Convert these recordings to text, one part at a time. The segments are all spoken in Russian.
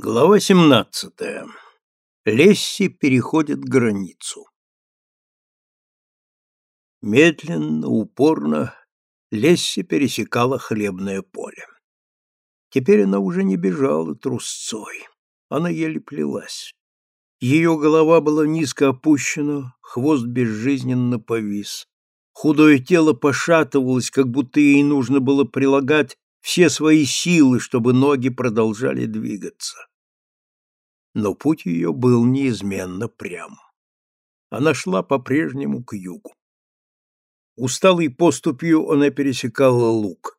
Глава 17. Лесси переходит границу. Медленно, упорно Лесси пересекала хлебное поле. Теперь она уже не бежала трусцой, она еле плелась. Ее голова была низко опущена, хвост безжизненно повис. Худое тело пошатывалось, как будто ей нужно было прилагать все свои силы, чтобы ноги продолжали двигаться. Но путь ее был неизменно прям. Она шла по-прежнему к югу. Усталой поступью она пересекала луг.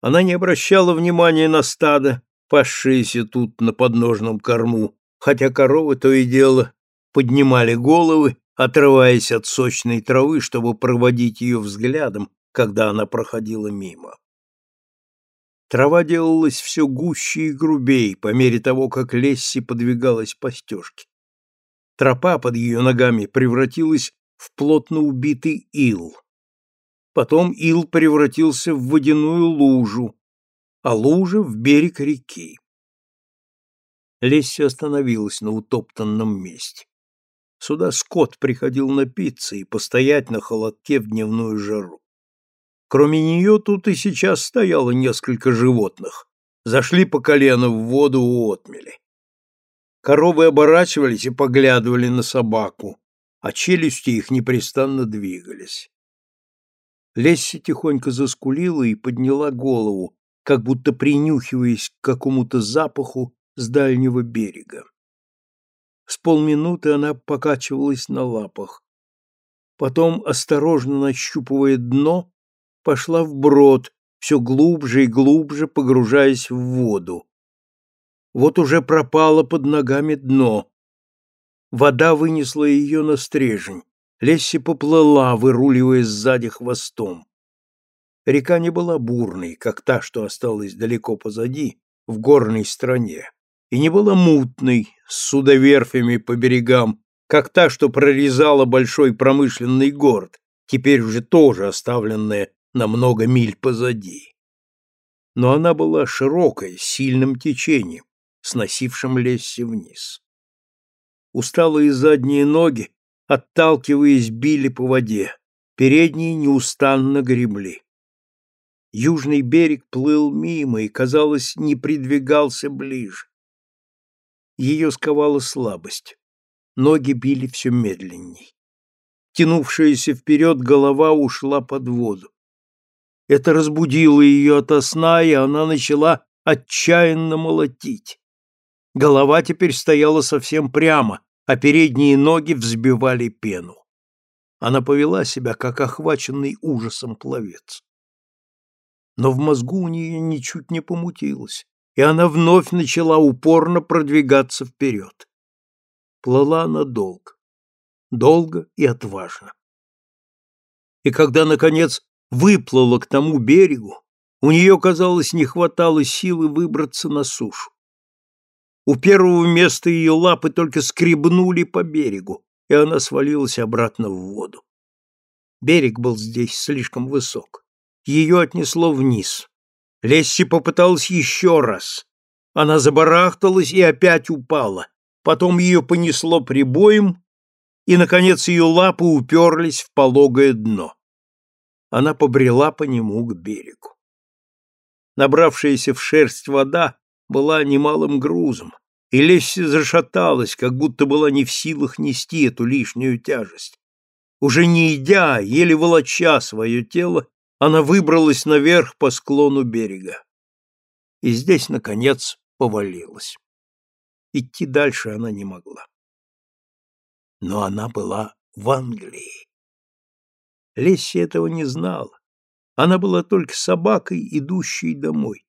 Она не обращала внимания на стадо, пасшиеся тут на подножном корму, хотя коровы то и дело поднимали головы, отрываясь от сочной травы, чтобы проводить ее взглядом, когда она проходила мимо. Трава делалась все гуще и грубей по мере того, как Лесси подвигалась по стежке. Тропа под ее ногами превратилась в плотно убитый ил. Потом ил превратился в водяную лужу, а лужа — в берег реки. Лесси остановилась на утоптанном месте. Сюда скот приходил напиться и постоять на холодке в дневную жару. Кроме нее тут и сейчас стояло несколько животных. Зашли по колено в воду у отмели. Коровы оборачивались и поглядывали на собаку, а челюсти их непрестанно двигались. Лесси тихонько заскулила и подняла голову, как будто принюхиваясь к какому-то запаху с дальнего берега. С полминуты она покачивалась на лапах. Потом, осторожно нащупывая дно, пошла вброд, все глубже и глубже погружаясь в воду. Вот уже пропало под ногами дно. Вода вынесла ее на стрежень. Лесси поплыла, выруливая сзади хвостом. Река не была бурной, как та, что осталась далеко позади, в горной стране, и не была мутной, с судоверфями по берегам, как та, что прорезала большой промышленный город, теперь уже тоже оставленная на много миль позади. Но она была широкой, с сильным течением, сносившим Лесси вниз. Усталые задние ноги, отталкиваясь, били по воде, передние неустанно гребли. Южный берег плыл мимо и, казалось, не придвигался ближе. Ее сковала слабость. Ноги били все медленней. Тянувшаяся вперед голова ушла под воду. Это разбудило ее ото сна, и она начала отчаянно молотить. Голова теперь стояла совсем прямо, а передние ноги взбивали пену. Она повела себя, как охваченный ужасом пловец. Но в мозгу у нее ничуть не помутилось, и она вновь начала упорно продвигаться вперед. Плыла она долго, долго и отважно. И когда, наконец, выплыла к тому берегу, у нее, казалось, не хватало силы выбраться на сушу. У первого места ее лапы только скребнули по берегу, и она свалилась обратно в воду. Берег был здесь слишком высок. Ее отнесло вниз. Лесси попыталась еще раз. Она забарахталась и опять упала. Потом ее понесло прибоем, и, наконец, ее лапы уперлись в пологое дно она побрела по нему к берегу. Набравшаяся в шерсть вода была немалым грузом, и Лесси зашаталась, как будто была не в силах нести эту лишнюю тяжесть. Уже не идя, еле волоча свое тело, она выбралась наверх по склону берега. И здесь, наконец, повалилась. Идти дальше она не могла. Но она была в Англии. Лесси этого не знала. Она была только собакой, идущей домой.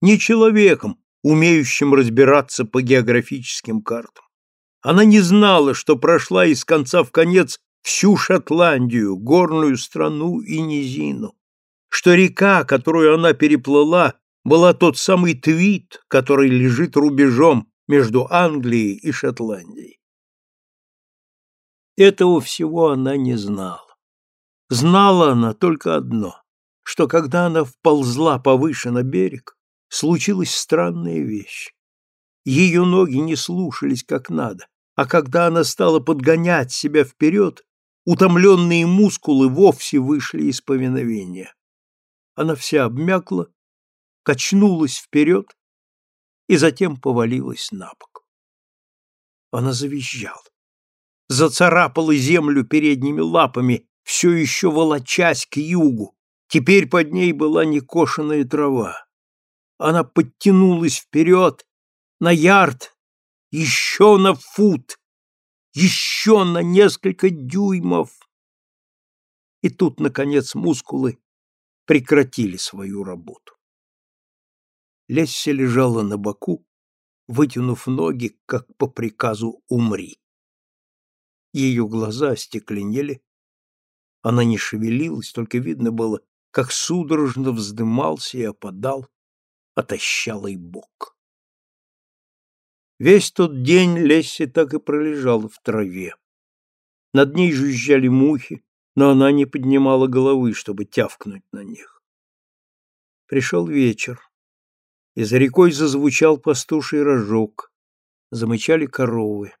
Не человеком, умеющим разбираться по географическим картам. Она не знала, что прошла из конца в конец всю Шотландию, горную страну и низину, что река, которую она переплыла, была тот самый Твит, который лежит рубежом между Англией и Шотландией. Этого всего она не знала. Знала она только одно, что когда она вползла повыше на берег, случилась странная вещь. Ее ноги не слушались как надо, а когда она стала подгонять себя вперед, утомленные мускулы вовсе вышли из повиновения. Она вся обмякла, качнулась вперед и затем повалилась на бок. Она завизжала, зацарапала землю передними лапами, все еще волочась к югу. Теперь под ней была некошенная трава. Она подтянулась вперед на ярд, еще на фут, еще на несколько дюймов. И тут, наконец, мускулы прекратили свою работу. Лесси лежала на боку, вытянув ноги, как по приказу «умри». Ее глаза остекленели, она не шевелилась, только видно было, как судорожно вздымался и опадал отощалый бок. Весь тот день Лесси так и пролежала в траве. Над ней жужжали мухи, но она не поднимала головы, чтобы тявкнуть на них. Пришел вечер, и за рекой зазвучал пастуший рожок, замычали коровы.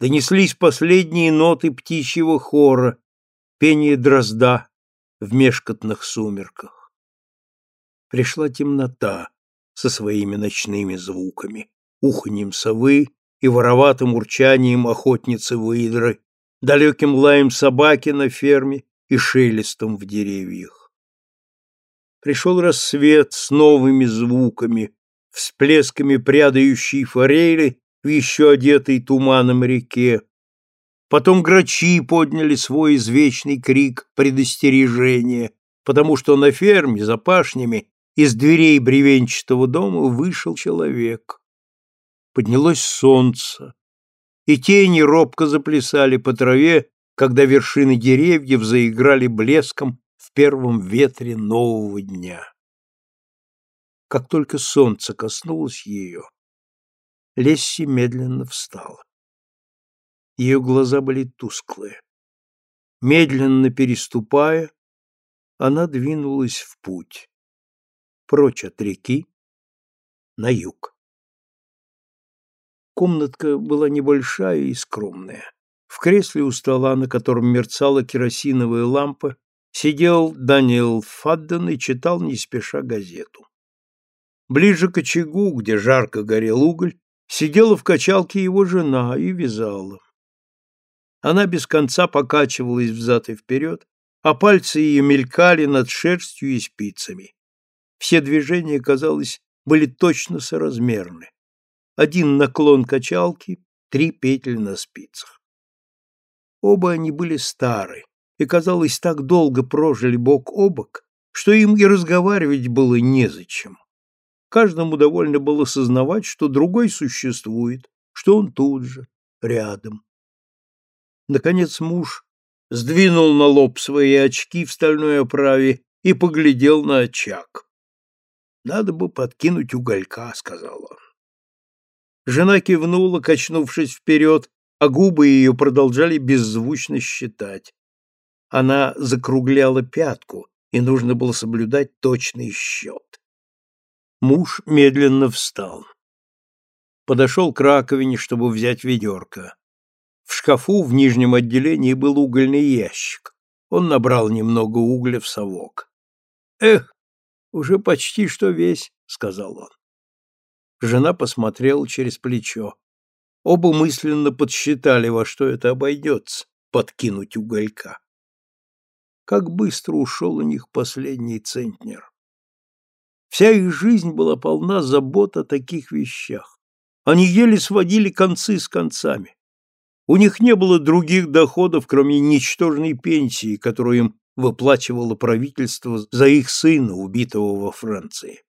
Донеслись последние ноты птичьего хора, пение дрозда в мешкотных сумерках. Пришла темнота со своими ночными звуками уханьем совы и вороватым урчанием охотницы выдры, далеким лаем собаки на ферме и шелестом в деревьях. Пришел рассвет с новыми звуками, всплесками прядающей форели в еще одетой туманом реке. Потом грачи подняли свой извечный крик предостережения, потому что на ферме за пашнями из дверей бревенчатого дома вышел человек поднялось солнце, и тени робко заплясали по траве, когда вершины деревьев заиграли блеском в первом ветре нового дня. Как только солнце коснулось ее, Лесси медленно встала. Ее глаза были тусклые. Медленно переступая, она двинулась в путь, прочь от реки, на юг. Комнатка была небольшая и скромная. В кресле у стола, на котором мерцала керосиновая лампа, сидел Даниэл Фадден и читал не спеша газету. Ближе к очагу, где жарко горел уголь, сидела в качалке его жена и вязала. Она без конца покачивалась взад и вперед, а пальцы ее мелькали над шерстью и спицами. Все движения, казалось, были точно соразмерны один наклон качалки, три петли на спицах. Оба они были стары и, казалось, так долго прожили бок о бок, что им и разговаривать было незачем. Каждому довольно было сознавать, что другой существует, что он тут же, рядом. Наконец муж сдвинул на лоб свои очки в стальной оправе и поглядел на очаг. «Надо бы подкинуть уголька», — сказал он. Жена кивнула, качнувшись вперед, а губы ее продолжали беззвучно считать. Она закругляла пятку, и нужно было соблюдать точный счет. Муж медленно встал. Подошел к раковине, чтобы взять ведерко. В шкафу в нижнем отделении был угольный ящик. Он набрал немного угля в совок. «Эх, уже почти что весь», — сказал он. Жена посмотрела через плечо. Оба мысленно подсчитали, во что это обойдется — подкинуть уголька. Как быстро ушел у них последний центнер. Вся их жизнь была полна забот о таких вещах. Они еле сводили концы с концами. У них не было других доходов, кроме ничтожной пенсии, которую им выплачивало правительство за их сына, убитого во Франции.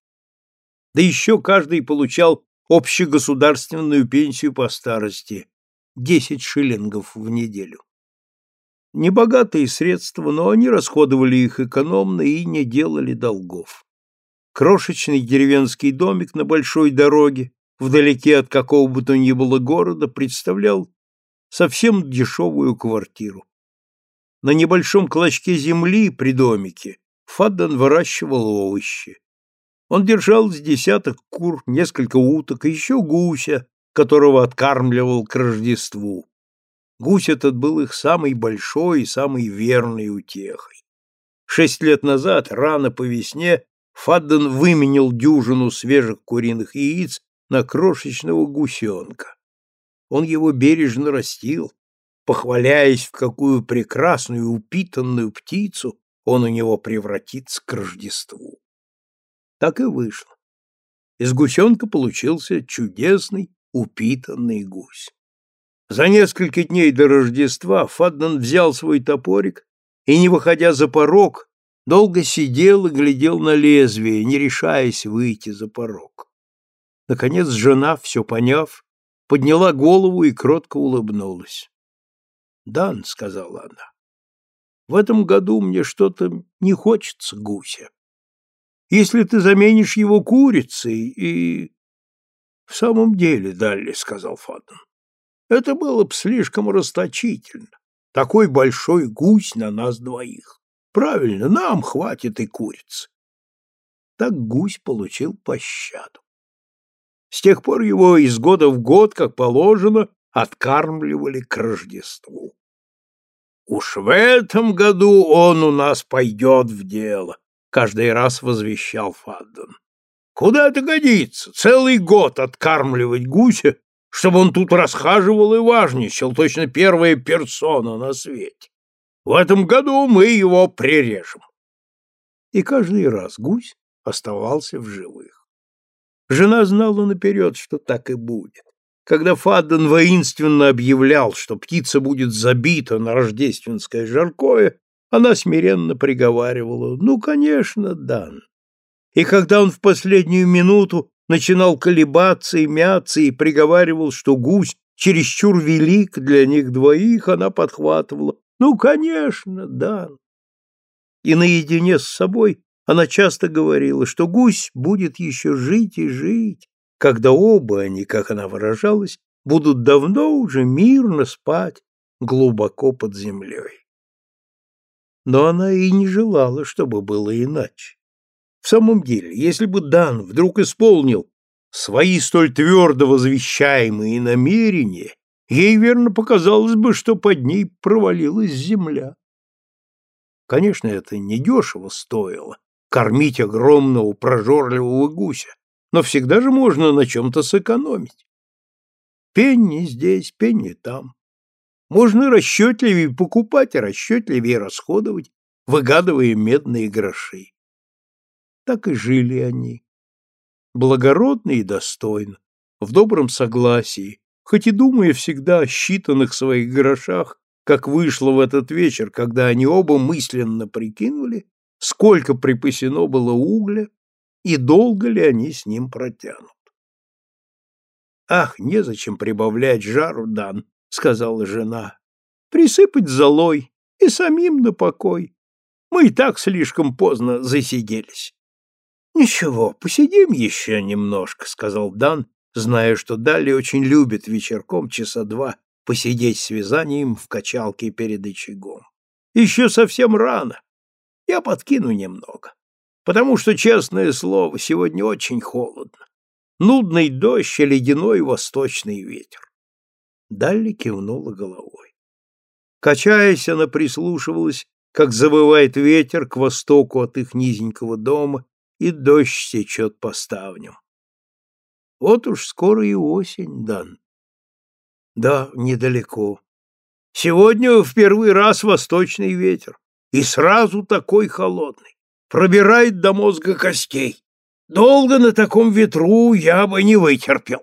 Да еще каждый получал общегосударственную пенсию по старости – 10 шиллингов в неделю. Небогатые средства, но они расходовали их экономно и не делали долгов. Крошечный деревенский домик на большой дороге, вдалеке от какого бы то ни было города, представлял совсем дешевую квартиру. На небольшом клочке земли при домике Фадден выращивал овощи. Он держал с десяток кур, несколько уток и еще гуся, которого откармливал к Рождеству. Гусь этот был их самый большой и самый верной утехой. Шесть лет назад, рано по весне, Фадден выменил дюжину свежих куриных яиц на крошечного гусенка. Он его бережно растил, похваляясь, в какую прекрасную упитанную птицу он у него превратится к Рождеству. Так и вышло. Из гусенка получился чудесный упитанный гусь. За несколько дней до Рождества Фадден взял свой топорик и, не выходя за порог, долго сидел и глядел на лезвие, не решаясь выйти за порог. Наконец жена, все поняв, подняла голову и кротко улыбнулась. «Дан», — сказала она, — «в этом году мне что-то не хочется гуся. Если ты заменишь его курицей и...» «В самом деле, Далли», — сказал Фадден, — «это было бы слишком расточительно. Такой большой гусь на нас двоих. Правильно, нам хватит и курицы». Так гусь получил пощаду. С тех пор его из года в год, как положено, откармливали к Рождеству. «Уж в этом году он у нас пойдет в дело», — каждый раз возвещал Фадден. «Куда это годится? Целый год откармливать гуся, чтобы он тут расхаживал и важничал, точно первая персона на свете. В этом году мы его прирежем». И каждый раз гусь оставался в живых. Жена знала наперед, что так и будет. Когда Фадден воинственно объявлял, что птица будет забита на рождественское жаркое, она смиренно приговаривала «Ну, конечно, Дан». И когда он в последнюю минуту начинал колебаться и мяться и приговаривал, что гусь чересчур велик для них двоих, она подхватывала «Ну, конечно, Дан». И наедине с собой она часто говорила, что гусь будет еще жить и жить, когда оба они, как она выражалась, будут давно уже мирно спать глубоко под землей. Но она и не желала, чтобы было иначе. В самом деле, если бы Дан вдруг исполнил свои столь твердо возвещаемые намерения, ей верно показалось бы, что под ней провалилась земля. Конечно, это недешево стоило, кормить огромного прожорливого гуся, но всегда же можно на чем-то сэкономить. Пенни здесь, пенни там. Можно расчетливее покупать, а расчетливее расходовать, выгадывая медные гроши. Так и жили они. Благородно и достойно, в добром согласии, хоть и думая всегда о считанных своих грошах, как вышло в этот вечер, когда они оба мысленно прикинули, сколько припасено было угля и долго ли они с ним протянут. «Ах, незачем прибавлять жару, Дан», — сказала жена. «Присыпать золой и самим на покой. Мы и так слишком поздно засиделись». «Ничего, посидим еще немножко», — сказал Дан, зная, что Дали очень любит вечерком часа два посидеть с вязанием в качалке перед очагом. «Еще совсем рано. Я подкину немного, потому что, честное слово, сегодня очень холодно. Нудный дождь и ледяной восточный ветер. Далли кивнула головой. Качаясь, она прислушивалась, как завывает ветер к востоку от их низенького дома, и дождь течет по ставням. Вот уж скоро и осень, Дан. Да, недалеко. Сегодня в первый раз восточный ветер. И сразу такой холодный. Пробирает до мозга костей. Долго на таком ветру я бы не вытерпел.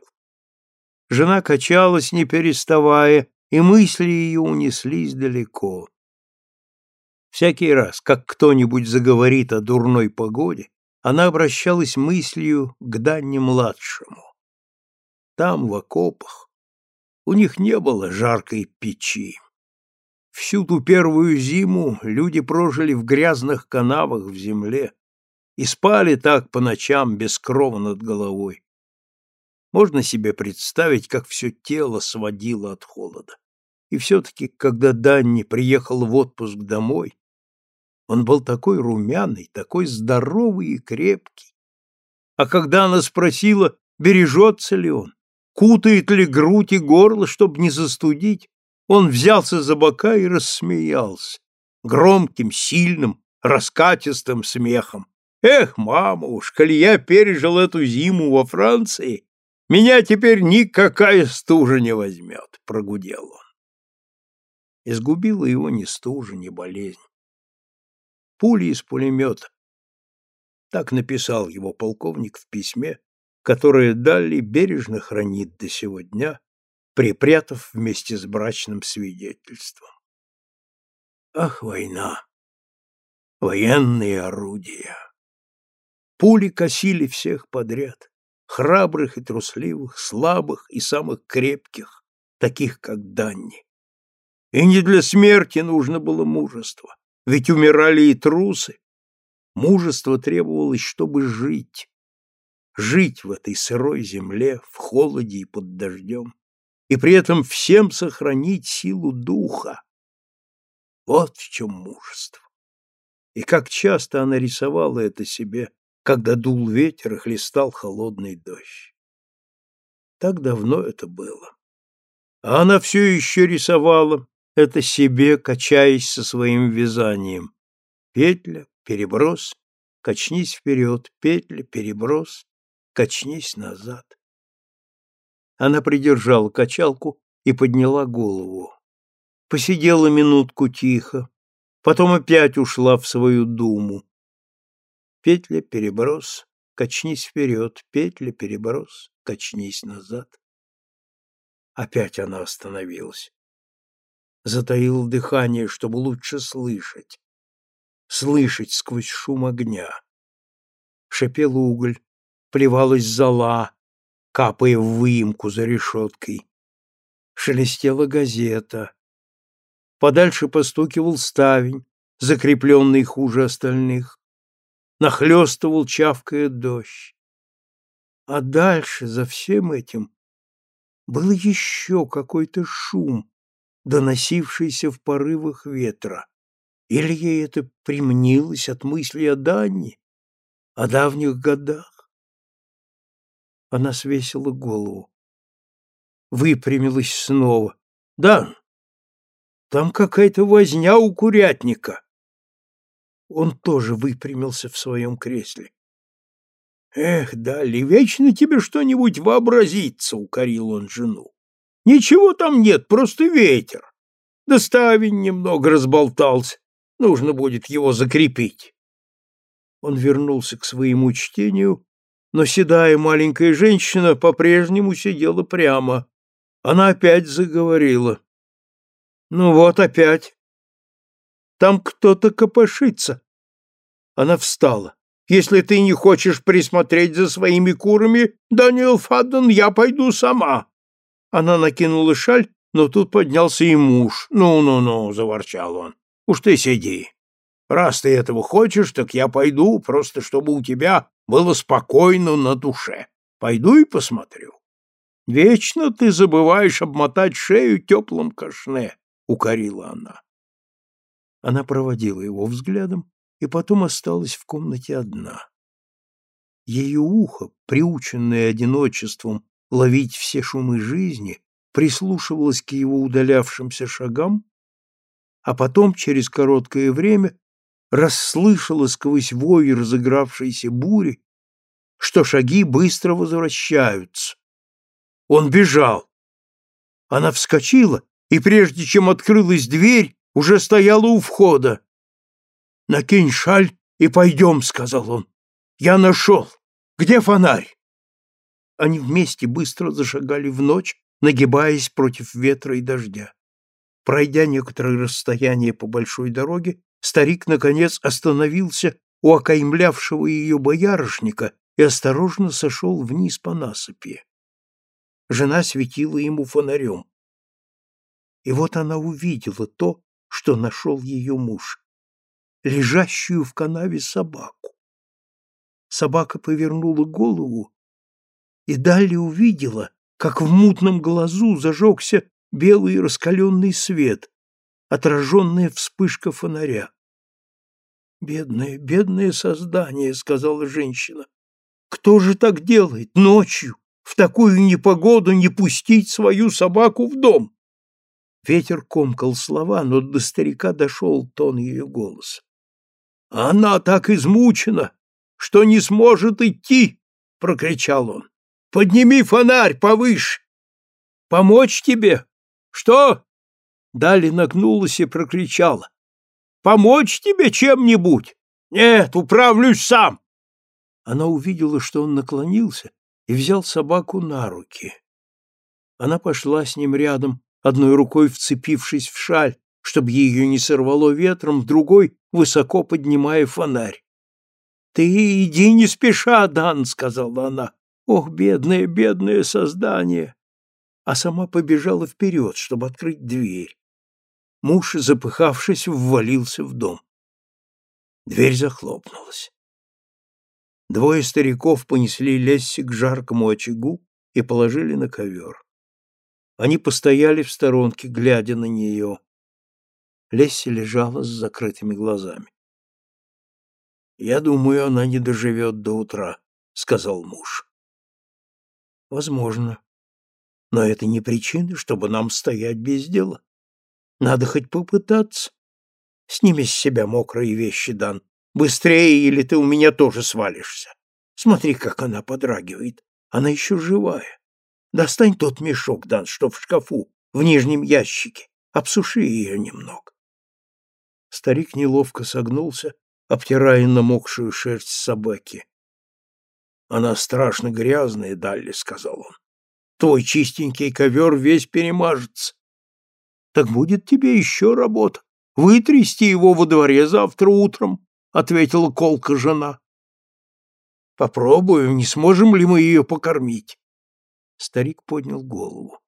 Жена качалась, не переставая, и мысли ее унеслись далеко. Всякий раз, как кто-нибудь заговорит о дурной погоде, она обращалась мыслью к Данне-младшему. Там, в окопах, у них не было жаркой печи. Всю ту первую зиму люди прожили в грязных канавах в земле и спали так по ночам без крова над головой. Можно себе представить, как все тело сводило от холода. И все-таки, когда Данни приехал в отпуск домой, он был такой румяный, такой здоровый и крепкий. а когда она спросила, бережется ли он, кутает ли грудь и горло, чтобы не застудить, он взялся за бока и рассмеялся, громким, сильным, раскатистым смехом. «Эх, мама уж, коли я пережил эту зиму во Франции, меня теперь никакая стужа не возьмет», — прогудел он. Изгубила его ни стужа, ни болезнь. Пули из пулемета. Так написал его полковник в письме, которое Далли бережно хранит до сего дня, припрятав вместе с брачным свидетельством. Ах, война! Военные орудия! Пули косили всех подряд, храбрых и трусливых, слабых и самых крепких, таких как Данни. И не для смерти нужно было мужество, ведь умирали и трусы. Мужество требовалось, чтобы жить. Жить в этой сырой земле, в холоде и под дождем, и при этом всем сохранить силу духа. Вот в чем мужество. И как часто она рисовала это себе, когда дул ветер и хлестал холодный дождь. Так давно это было. А она все еще рисовала, это себе, качаясь со своим вязанием. Петля, переброс, качнись вперед, петля, переброс, качнись назад. Она придержала качалку и подняла голову. Посидела минутку тихо, потом опять ушла в свою думу. Петля, переброс, качнись вперед, петля, переброс, качнись назад. Опять она остановилась затаил дыхание, чтобы лучше слышать. Слышать сквозь шум огня. Шипел уголь, плевалась зола, капая в выемку за решеткой. Шелестела газета. Подальше постукивал ставень, закрепленный хуже остальных. Нахлестывал, чавкая дождь. А дальше, за всем этим, был еще какой-то шум, доносившийся в порывах ветра. Или ей это примнилось от мысли о Данне, о давних годах? Она свесила голову, выпрямилась снова. «Дан, там какая-то возня у курятника!» Он тоже выпрямился в своем кресле. «Эх, Дали, вечно тебе что-нибудь вообразится!» — укорил он жену. Ничего там нет, просто ветер. Да немного разболтался. Нужно будет его закрепить. Он вернулся к своему чтению, но седая маленькая женщина по-прежнему сидела прямо. Она опять заговорила. Ну вот опять. Там кто-то копошится. Она встала. Если ты не хочешь присмотреть за своими курами, Даниэл Фадден, я пойду сама. Она накинула шаль, но тут поднялся и муж. «Ну-ну-ну», — заворчал он, — «уж ты сиди. Раз ты этого хочешь, так я пойду, просто чтобы у тебя было спокойно на душе. Пойду и посмотрю». «Вечно ты забываешь обмотать шею теплым кашне», — укорила она. Она проводила его взглядом и потом осталась в комнате одна. Ее ухо, приученное одиночеством ловить все шумы жизни, прислушивалась к его удалявшимся шагам, а потом, через короткое время, расслышала сквозь вой разыгравшейся бури, что шаги быстро возвращаются. Он бежал. Она вскочила, и прежде чем открылась дверь, уже стояла у входа. «Накинь шаль и пойдем», — сказал он. «Я нашел. Где фонарь?» Они вместе быстро зашагали в ночь, нагибаясь против ветра и дождя. Пройдя некоторое расстояние по большой дороге, старик, наконец, остановился у окаймлявшего ее боярышника и осторожно сошел вниз по насыпи. Жена светила ему фонарем. И вот она увидела то, что нашел ее муж — лежащую в канаве собаку. Собака повернула голову и далее увидела, как в мутном глазу зажегся белый раскаленный свет, отраженная вспышка фонаря. «Бедное, бедное создание», — сказала женщина. Кто же так делает ночью, в такую непогоду не пустить свою собаку в дом? Ветер комкал слова, но до старика дошел тон ее голоса. Она так измучена, что не сможет идти, прокричал он. Подними фонарь повыше. Помочь тебе? Что? Дали нагнулась и прокричала. Помочь тебе чем-нибудь? Нет, управлюсь сам. Она увидела, что он наклонился и взял собаку на руки. Она пошла с ним рядом, одной рукой вцепившись в шаль, чтобы ее не сорвало ветром, другой высоко поднимая фонарь. — Ты иди не спеша, Дан, — сказала она. — Ох, бедное, бедное создание! А сама побежала вперед, чтобы открыть дверь. Муж, запыхавшись, ввалился в дом. Дверь захлопнулась. Двое стариков понесли Лесси к жаркому очагу и положили на ковер. Они постояли в сторонке, глядя на нее. Лесси лежала с закрытыми глазами. «Я думаю, она не доживет до утра», — сказал муж. «Возможно. Но это не причина, чтобы нам стоять без дела. Надо хоть попытаться. Сними с себя мокрые вещи, Дан. Быстрее, или ты у меня тоже свалишься. Смотри, как она подрагивает. Она еще живая. Достань тот мешок, Дан, что в шкафу, в нижнем ящике. Обсуши ее немного. Старик неловко согнулся, обтирая намокшую шерсть собаки. «Она страшно грязная, Далли», — сказал он. «Твой чистенький ковер весь перемажется. Так будет тебе еще работа. Вытрясти его во дворе завтра утром», — ответила колка жена. «Попробуем, не сможем ли мы ее покормить». Старик поднял голову.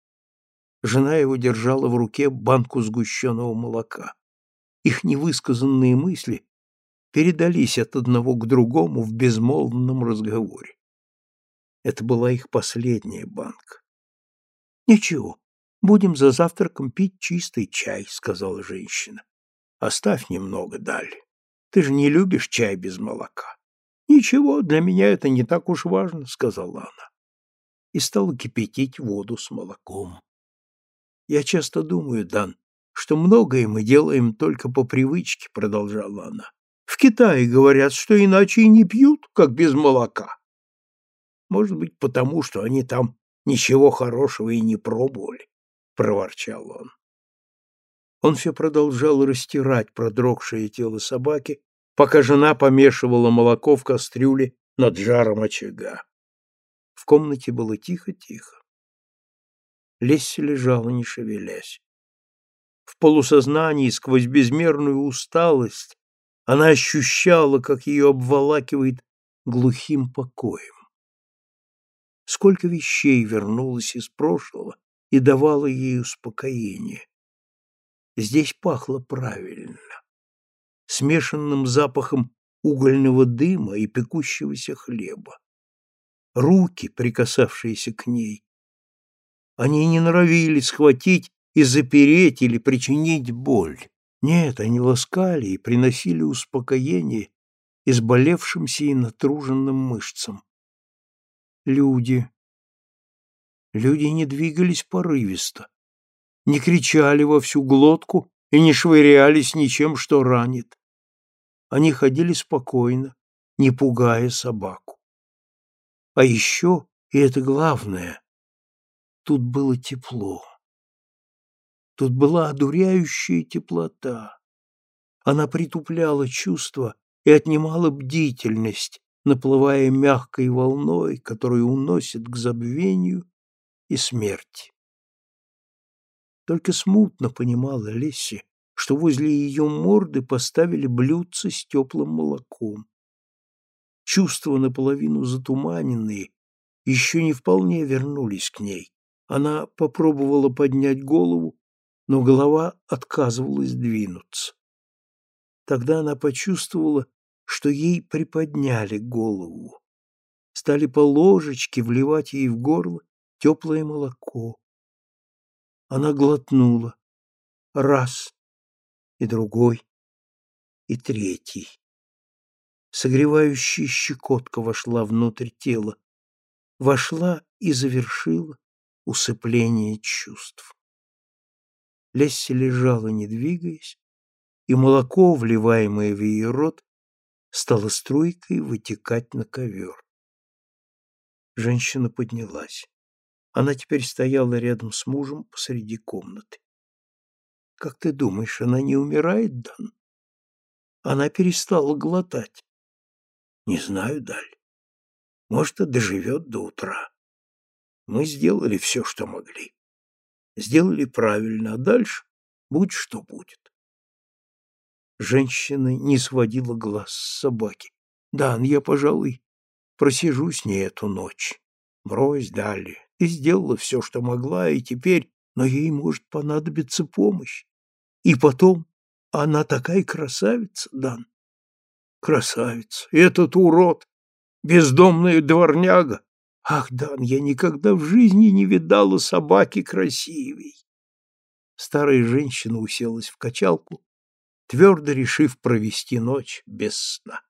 Жена его держала в руке банку сгущенного молока их невысказанные мысли передались от одного к другому в безмолвном разговоре. Это была их последняя банка. «Ничего, будем за завтраком пить чистый чай», — сказала женщина. «Оставь немного, Даль. Ты же не любишь чай без молока». «Ничего, для меня это не так уж важно», — сказала она. И стала кипятить воду с молоком. «Я часто думаю, Дан, что многое мы делаем только по привычке, продолжала она. В Китае говорят, что иначе и не пьют, как без молока. Может быть, потому что они там ничего хорошего и не пробовали, проворчал он. Он все продолжал растирать продрогшее тело собаки, пока жена помешивала молоко в кастрюле над жаром очага. В комнате было тихо-тихо. Лесси лежала, не шевелясь. В полусознании, сквозь безмерную усталость, она ощущала, как ее обволакивает глухим покоем. Сколько вещей вернулось из прошлого и давало ей успокоение. Здесь пахло правильно, смешанным запахом угольного дыма и пекущегося хлеба. Руки, прикасавшиеся к ней, они не норовили схватить и запереть или причинить боль. Нет, они ласкали и приносили успокоение изболевшимся и натруженным мышцам. Люди. Люди не двигались порывисто, не кричали во всю глотку и не швырялись ничем, что ранит. Они ходили спокойно, не пугая собаку. А еще, и это главное, тут было тепло. Тут была одуряющая теплота. Она притупляла чувства и отнимала бдительность, наплывая мягкой волной, которая уносит к забвению и смерти. Только смутно понимала Лесси, что возле ее морды поставили блюдце с теплым молоком. Чувства наполовину затуманенные еще не вполне вернулись к ней. Она попробовала поднять голову но голова отказывалась двинуться. Тогда она почувствовала, что ей приподняли голову, стали по ложечке вливать ей в горло теплое молоко. Она глотнула. Раз, и другой, и третий. Согревающая щекотка вошла внутрь тела, вошла и завершила усыпление чувств. Лесси лежала, не двигаясь, и молоко, вливаемое в ее рот, стало струйкой вытекать на ковер. Женщина поднялась. Она теперь стояла рядом с мужем посреди комнаты. Как ты думаешь, она не умирает, Дан? Она перестала глотать. Не знаю, Даль. Может, и доживет до утра. Мы сделали все, что могли. Сделали правильно, а дальше будь что будет. Женщина не сводила глаз с собаки. Дан, я, пожалуй, просижу с ней эту ночь. Брось, Дали, ты сделала все, что могла, и теперь, но ей может понадобиться помощь. И потом, она такая красавица, Дан. Красавица. Этот урод, бездомная дворняга. Ах, Дан, я никогда в жизни не видала собаки красивей. Старая женщина уселась в качалку, твердо решив провести ночь без сна.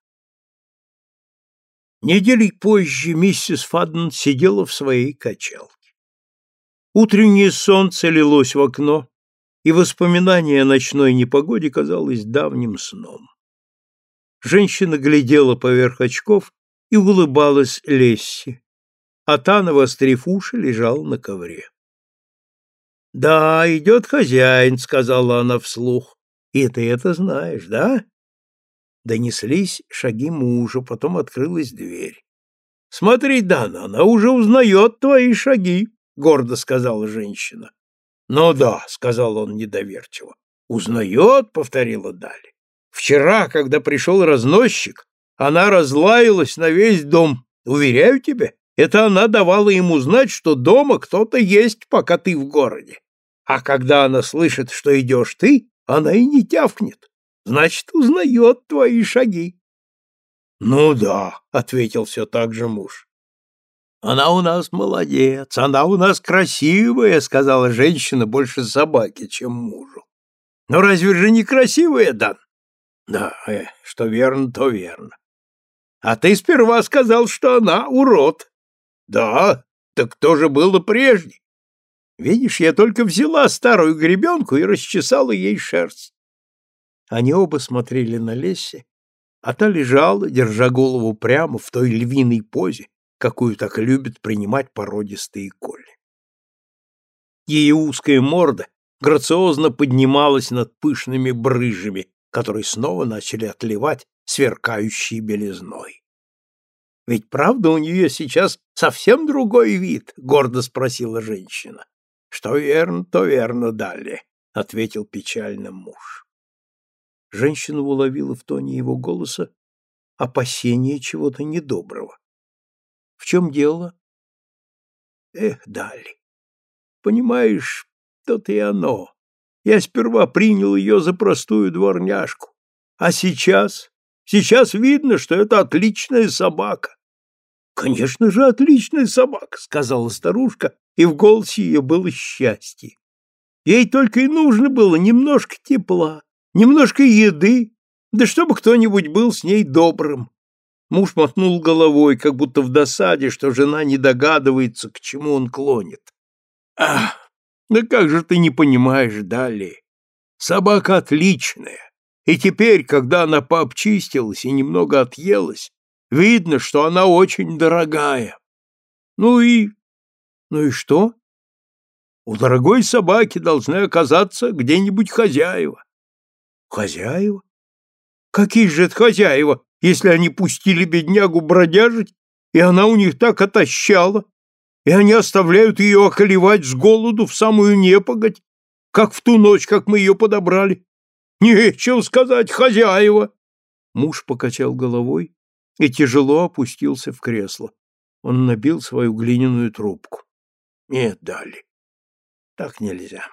Неделей позже миссис Фадден сидела в своей качалке. Утреннее солнце лилось в окно, и воспоминание о ночной непогоде казалось давним сном. Женщина глядела поверх очков и улыбалась Лесси, а та, навострив уши, лежал на ковре. «Да, идет хозяин», — сказала она вслух. «И ты это знаешь, да?» Донеслись шаги мужа, потом открылась дверь. «Смотри, Дана, она уже узнает твои шаги», — гордо сказала женщина. «Ну да», — сказал он недоверчиво. «Узнает», — повторила Дали. «Вчера, когда пришел разносчик, она разлаялась на весь дом. Уверяю тебя, это она давала ему знать, что дома кто-то есть, пока ты в городе. А когда она слышит, что идешь ты, она и не тявкнет. Значит, узнает твои шаги». «Ну да», — ответил все так же муж. Она у нас молодец, она у нас красивая, сказала женщина больше собаке, чем мужу. Но разве же не красивая, Дан? Да, э, что верно, то верно. А ты сперва сказал, что она урод. Да, так кто же было прежде? Видишь, я только взяла старую гребенку и расчесала ей шерсть. Они оба смотрели на Лесси, а та лежала, держа голову прямо в той львиной позе, какую так любят принимать породистые колли. Ее узкая морда грациозно поднималась над пышными брыжами, которые снова начали отливать сверкающей белизной. «Ведь правда у нее сейчас совсем другой вид?» — гордо спросила женщина. «Что верно, то верно, далее», — ответил печально муж. Женщина уловила в тоне его голоса опасение чего-то недоброго. В чем дело? Эх, Дали, понимаешь, то-то и оно. Я сперва принял ее за простую дворняжку. А сейчас? Сейчас видно, что это отличная собака. Конечно же, отличная собака, сказала старушка, и в голосе ее было счастье. Ей только и нужно было немножко тепла, немножко еды, да чтобы кто-нибудь был с ней добрым. Муж мотнул головой, как будто в досаде, что жена не догадывается, к чему он клонит. «Ах, да как же ты не понимаешь, Дали? Собака отличная, и теперь, когда она пообчистилась и немного отъелась, видно, что она очень дорогая. Ну и... ну и что? У дорогой собаки должны оказаться где-нибудь хозяева. Хозяева? Какие же это хозяева, если они пустили беднягу бродяжить, и она у них так отощала, и они оставляют ее околевать с голоду в самую непогодь, как в ту ночь, как мы ее подобрали. Нечего сказать, хозяева. Муж покачал головой и тяжело опустился в кресло. Он набил свою глиняную трубку. Нет, Дали, так нельзя.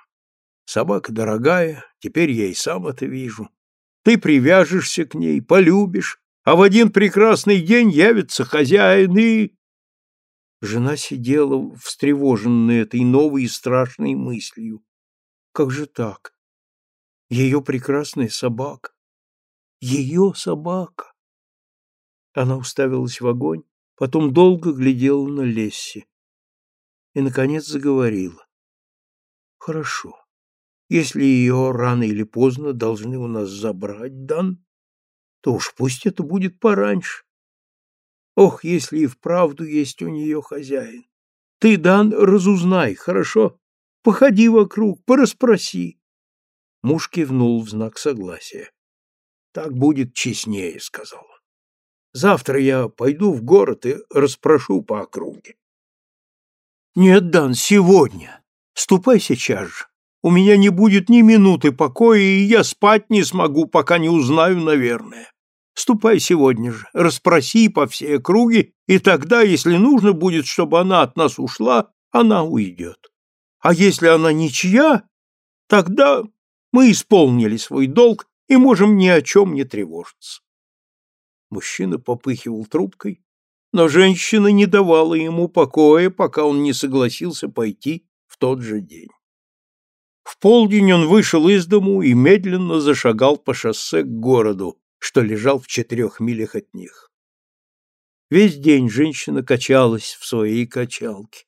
Собака дорогая, теперь я и сам это вижу. Ты привяжешься к ней, полюбишь, а в один прекрасный день явится хозяин и... Жена сидела встревоженная этой новой и страшной мыслью. Как же так? Ее прекрасная собака. Ее собака. Она уставилась в огонь, потом долго глядела на Лесси и, наконец, заговорила. «Хорошо. Если ее рано или поздно должны у нас забрать, Дан, то уж пусть это будет пораньше. Ох, если и вправду есть у нее хозяин. Ты, Дан, разузнай, хорошо? Походи вокруг, пораспроси. Муж кивнул в знак согласия. Так будет честнее, сказал он. Завтра я пойду в город и расспрошу по округе. Нет, Дан, сегодня. Ступай сейчас же. У меня не будет ни минуты покоя, и я спать не смогу, пока не узнаю, наверное. Ступай сегодня же, расспроси по всей округе, и тогда, если нужно будет, чтобы она от нас ушла, она уйдет. А если она ничья, тогда мы исполнили свой долг и можем ни о чем не тревожиться. Мужчина попыхивал трубкой, но женщина не давала ему покоя, пока он не согласился пойти в тот же день. В полдень он вышел из дому и медленно зашагал по шоссе к городу, что лежал в четырех милях от них. Весь день женщина качалась в своей качалке.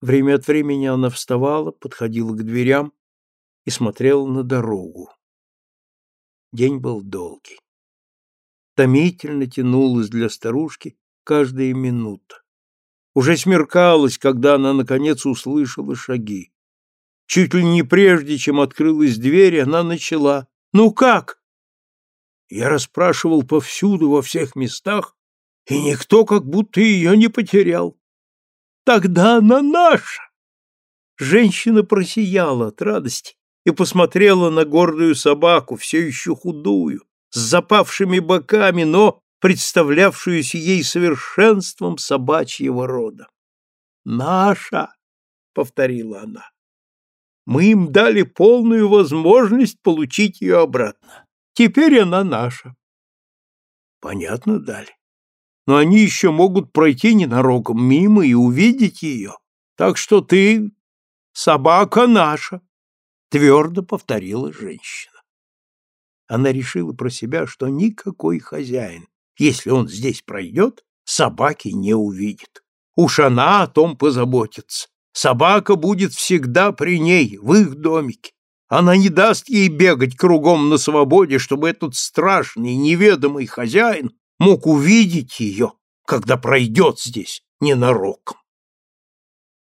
Время от времени она вставала, подходила к дверям и смотрела на дорогу. День был долгий. Томительно тянулась для старушки каждая минута. Уже смеркалось, когда она, наконец, услышала шаги. Чуть ли не прежде, чем открылась дверь, она начала. «Ну как?» Я расспрашивал повсюду, во всех местах, и никто как будто ее не потерял. Тогда она наша! Женщина просияла от радости и посмотрела на гордую собаку, все еще худую, с запавшими боками, но представлявшуюся ей совершенством собачьего рода. «Наша!» — повторила она. «Мы им дали полную возможность получить ее обратно. Теперь она наша». «Понятно, дали. Но они еще могут пройти ненароком мимо и увидеть ее. Так что ты собака наша», — твердо повторила женщина. Она решила про себя, что никакой хозяин, если он здесь пройдет, собаки не увидит. Уж она о том позаботится. Собака будет всегда при ней, в их домике. Она не даст ей бегать кругом на свободе, чтобы этот страшный, неведомый хозяин мог увидеть ее, когда пройдет здесь ненароком.